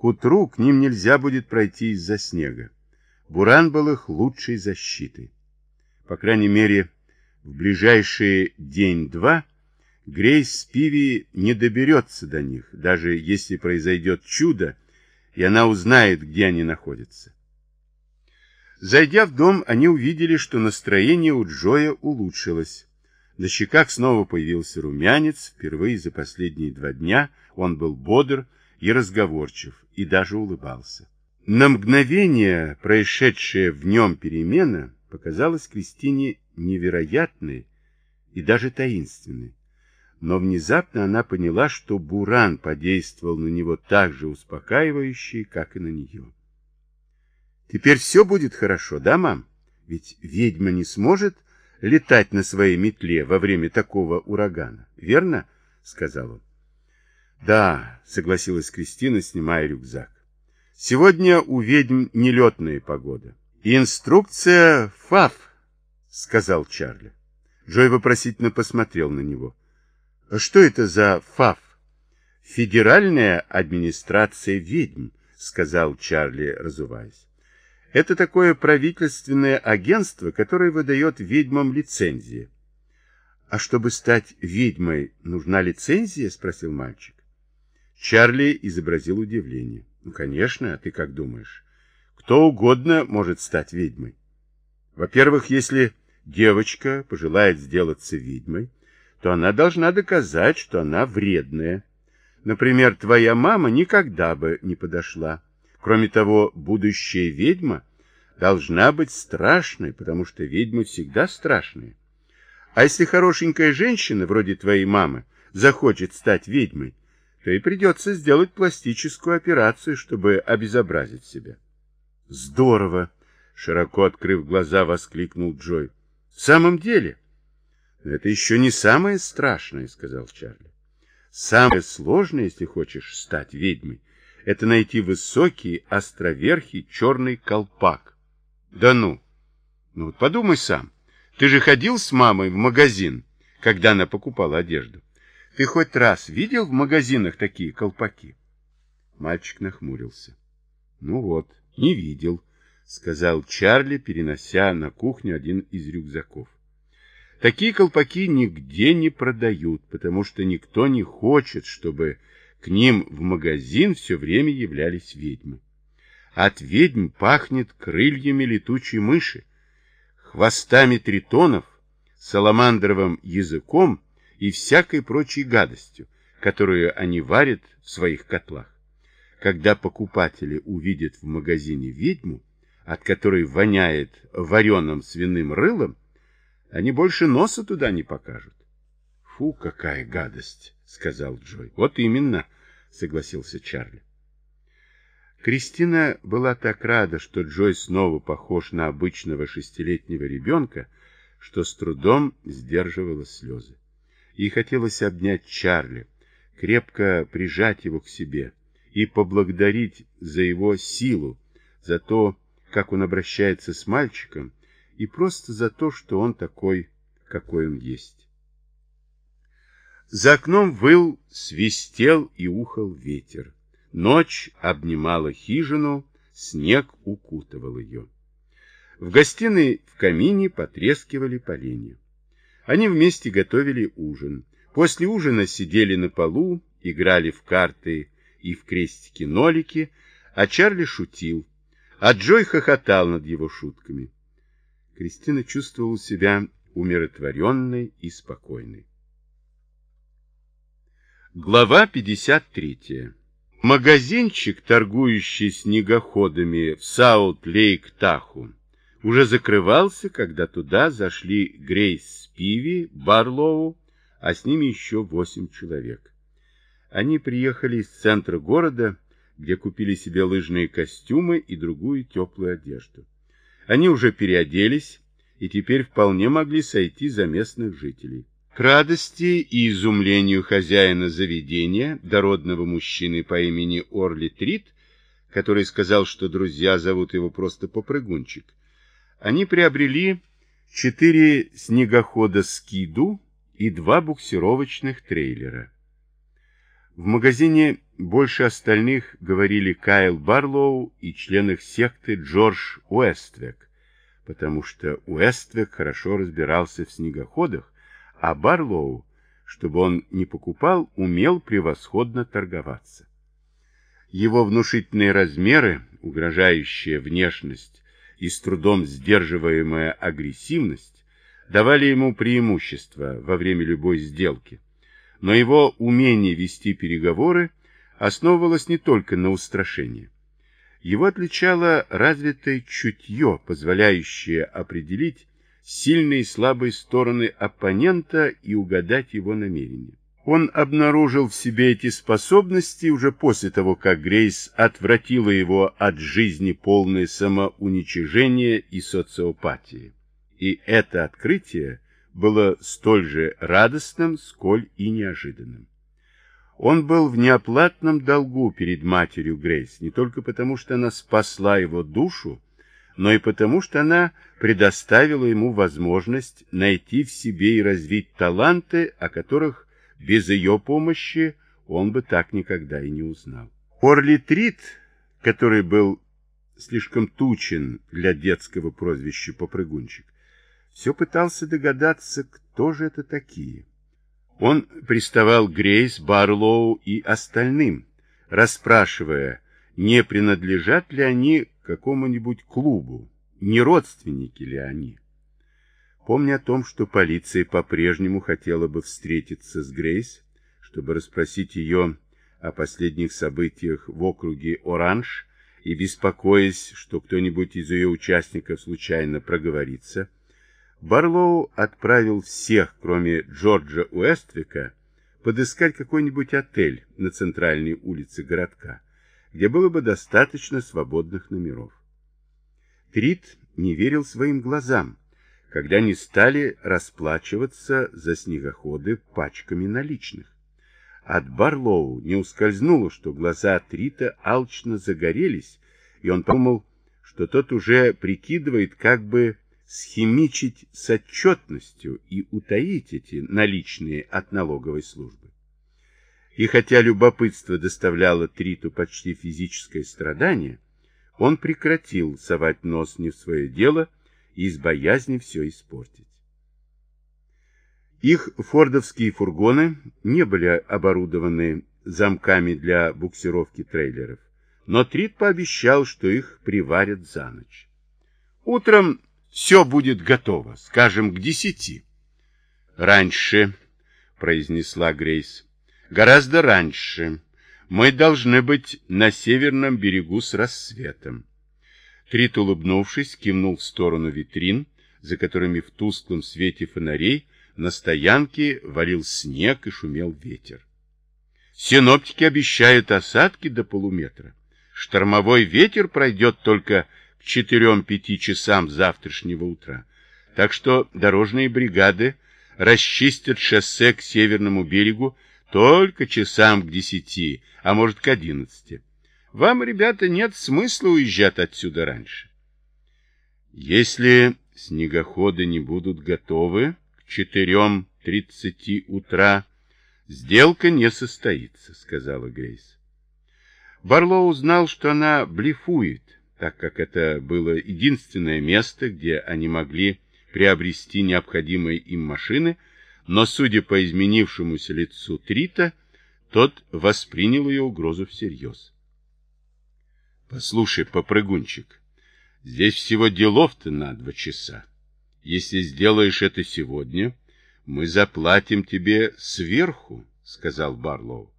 К утру к ним нельзя будет пройти из-за снега. Буран был их лучшей защитой. По крайней мере, в ближайшие день-два Грейс Спиви не доберется до них, даже если произойдет чудо, и она узнает, где они находятся. Зайдя в дом, они увидели, что настроение у Джоя улучшилось. На щеках снова появился румянец, впервые за последние два дня он был бодр и разговорчив, и даже улыбался. На мгновение происшедшая в нем перемена показалась Кристине невероятной и даже таинственной. Но внезапно она поняла, что Буран подействовал на него так же успокаивающе, как и на нее. «Теперь все будет хорошо, да, мам? Ведь ведьма не сможет летать на своей метле во время такого урагана, верно?» — сказал он. «Да», — согласилась Кристина, снимая рюкзак. «Сегодня у ведьм нелетная погода. Инструкция ФАФ», — сказал Чарли. Джой вопросительно посмотрел на него. «А «Что это за ФАФ?» «Федеральная администрация ведьм», — сказал Чарли, разуваясь. «Это такое правительственное агентство, которое выдает ведьмам лицензии». «А чтобы стать ведьмой, нужна лицензия?» — спросил мальчик. Чарли изобразил удивление. Ну, конечно, а ты как думаешь? Кто угодно может стать ведьмой. Во-первых, если девочка пожелает сделаться ведьмой, то она должна доказать, что она вредная. Например, твоя мама никогда бы не подошла. Кроме того, будущая ведьма должна быть страшной, потому что ведьмы всегда страшные. А если хорошенькая женщина, вроде твоей мамы, захочет стать ведьмой, то и придется сделать пластическую операцию, чтобы обезобразить себя. Здорово! Широко открыв глаза, воскликнул Джой. В самом деле? Это еще не самое страшное, сказал Чарли. Самое сложное, если хочешь стать ведьмой, это найти высокий, островерхий черный колпак. Да ну! Ну вот подумай сам. Ты же ходил с мамой в магазин, когда она покупала одежду. Ты хоть раз видел в магазинах такие колпаки? Мальчик нахмурился. Ну вот, не видел, сказал Чарли, перенося на кухню один из рюкзаков. Такие колпаки нигде не продают, потому что никто не хочет, чтобы к ним в магазин все время являлись ведьмы. От ведьм пахнет крыльями летучей мыши, хвостами тритонов, саламандровым языком и всякой прочей гадостью, которую они варят в своих котлах. Когда покупатели увидят в магазине ведьму, от которой воняет вареным свиным рылом, они больше носа туда не покажут. — Фу, какая гадость! — сказал Джой. — Вот именно, — согласился Чарли. Кристина была так рада, что Джой снова похож на обычного шестилетнего ребенка, что с трудом сдерживала слезы. Ей хотелось обнять Чарли, крепко прижать его к себе и поблагодарить за его силу, за то, как он обращается с мальчиком, и просто за то, что он такой, какой он есть. За окном выл, свистел и ухал ветер. Ночь обнимала хижину, снег укутывал ее. В гостиной в камине потрескивали поленья. Они вместе готовили ужин. После ужина сидели на полу, играли в карты и в крестики-нолики, а Чарли шутил, а Джой хохотал над его шутками. Кристина чувствовала себя умиротворенной и спокойной. Глава 53. Магазинчик, торгующий снегоходами в Саут-Лейк-Таху, уже закрывался, когда туда зашли Грейс Спиви, Барлоу, а с ними еще восемь человек. Они приехали из центра города, где купили себе лыжные костюмы и другую теплую одежду. Они уже переоделись и теперь вполне могли сойти за местных жителей. К радости и изумлению хозяина заведения, дородного мужчины по имени Орли Трит, который сказал, что друзья зовут его просто Попрыгунчик, они приобрели четыре снегохода «Скиду» и два буксировочных трейлера. В магазине больше остальных говорили Кайл Барлоу и член их секты Джордж Уэствек, потому что Уэствек хорошо разбирался в снегоходах, а Барлоу, чтобы он не покупал, умел превосходно торговаться. Его внушительные размеры, угрожающая внешность и с трудом сдерживаемая агрессивность давали ему преимущество во время любой сделки, но его умение вести переговоры основывалось не только на устрашении. Его отличало развитое чутье, позволяющее определить сильные и слабые стороны оппонента и угадать его намерения. Он обнаружил в себе эти способности уже после того, как Грейс отвратила его от жизни полное самоуничижение и социопатии. И это открытие было столь же радостным, сколь и неожиданным. Он был в неоплатном долгу перед матерью Грейс, не только потому, что она спасла его душу, но и потому, что она предоставила ему возможность найти в себе и развить таланты, о которых без ее помощи он бы так никогда и не узнал. Орли Трит, который был слишком тучен для детского прозвища «попрыгунчик», все пытался догадаться, кто же это такие. Он приставал Грейс, Барлоу и остальным, расспрашивая, не принадлежат ли они какому-нибудь клубу, не родственники ли они. Помня о том, что полиция по-прежнему хотела бы встретиться с Грейс, чтобы расспросить ее о последних событиях в округе Оранж, и беспокоясь, что кто-нибудь из ее участников случайно проговорится, Барлоу отправил всех, кроме Джорджа Уэствика, подыскать какой-нибудь отель на центральной улице городка, где было бы достаточно свободных номеров. Трит не верил своим глазам, когда они стали расплачиваться за снегоходы пачками наличных. От Барлоу не ускользнуло, что глаза Трита алчно загорелись, и он подумал, что тот уже прикидывает, как бы схимичить с отчетностью и утаить эти наличные от налоговой службы. И хотя любопытство доставляло Триту почти физическое страдание, он прекратил совать нос не в свое дело из боязни все испортить. Их фордовские фургоны не были оборудованы замками для буксировки трейлеров, но Трит пообещал, что их приварят за ночь. Утром все будет готово, скажем, к десяти. Раньше, произнесла Грейс, гораздо раньше. Мы должны быть на северном берегу с рассветом. Трит, улыбнувшись, кивнул в сторону витрин, за которыми в тусклом свете фонарей на стоянке валил снег и шумел ветер. Синоптики обещают осадки до полуметра. Штормовой ветер пройдет только к четырем-пяти часам завтрашнего утра. Так что дорожные бригады расчистят шоссе к северному берегу только часам к десяти, а может к одиннадцати. Вам, ребята, нет смысла уезжать отсюда раньше. Если снегоходы не будут готовы к четырем тридцати утра, сделка не состоится, сказала Грейс. Барлоу знал, что она блефует, так как это было единственное место, где они могли приобрести необходимые им машины, но, судя по изменившемуся лицу Трита, тот воспринял ее угрозу всерьез. «Послушай, попрыгунчик, здесь всего делов-то на два часа. Если сделаешь это сегодня, мы заплатим тебе сверху», — сказал Барлоу.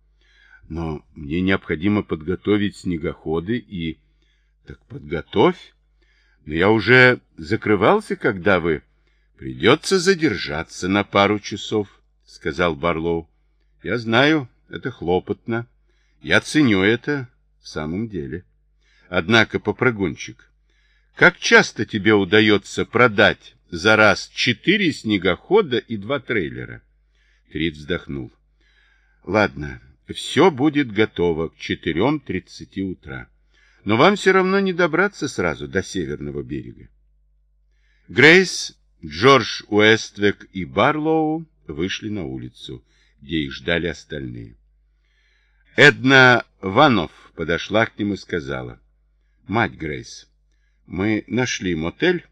«Но мне необходимо подготовить снегоходы и так подготовь. Но я уже закрывался, когда вы... Придется задержаться на пару часов, сказал Барлоу. Я знаю, это хлопотно. Я ценю это в самом деле. Однако, попрыгунчик, как часто тебе удается продать за раз четыре снегохода и два трейлера? Трид вздохнул. Ладно, все будет готово к четырем тридцати утра но вам все равно не добраться сразу до северного берега. Грейс, Джордж Уэствек и Барлоу вышли на улицу, где их ждали остальные. Эдна Ванов подошла к нему и сказала, «Мать Грейс, мы нашли мотель,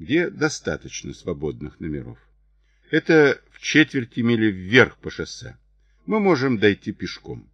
где достаточно свободных номеров. Это в четверти мили вверх по шоссе. Мы можем дойти пешком.